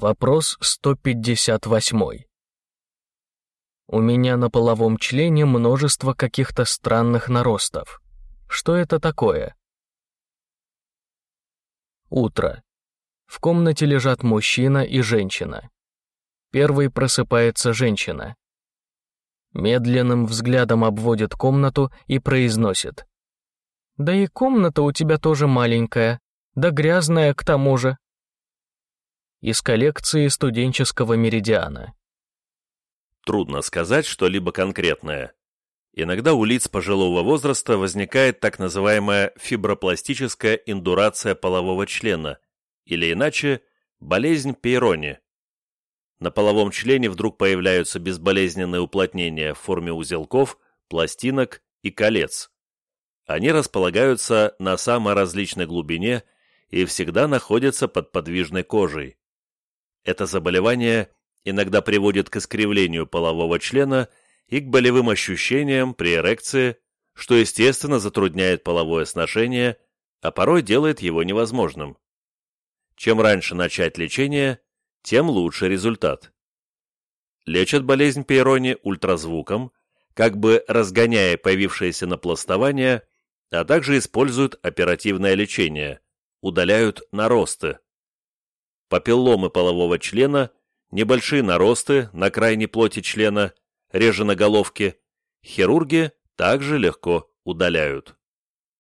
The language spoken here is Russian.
Вопрос 158. У меня на половом члене множество каких-то странных наростов. Что это такое? Утро. В комнате лежат мужчина и женщина. Первой просыпается женщина. Медленным взглядом обводит комнату и произносит. «Да и комната у тебя тоже маленькая, да грязная к тому же». Из коллекции студенческого меридиана. Трудно сказать что-либо конкретное. Иногда у лиц пожилого возраста возникает так называемая фибропластическая индурация полового члена, или иначе болезнь Пейрони. На половом члене вдруг появляются безболезненные уплотнения в форме узелков, пластинок и колец. Они располагаются на самой различной глубине и всегда находятся под подвижной кожей. Это заболевание иногда приводит к искривлению полового члена и к болевым ощущениям при эрекции, что, естественно, затрудняет половое сношение, а порой делает его невозможным. Чем раньше начать лечение, тем лучше результат. Лечат болезнь Пейрони ультразвуком, как бы разгоняя появившееся напластование, а также используют оперативное лечение, удаляют наросты. Папилломы полового члена, небольшие наросты на крайней плоти члена, реже на головке, хирурги также легко удаляют.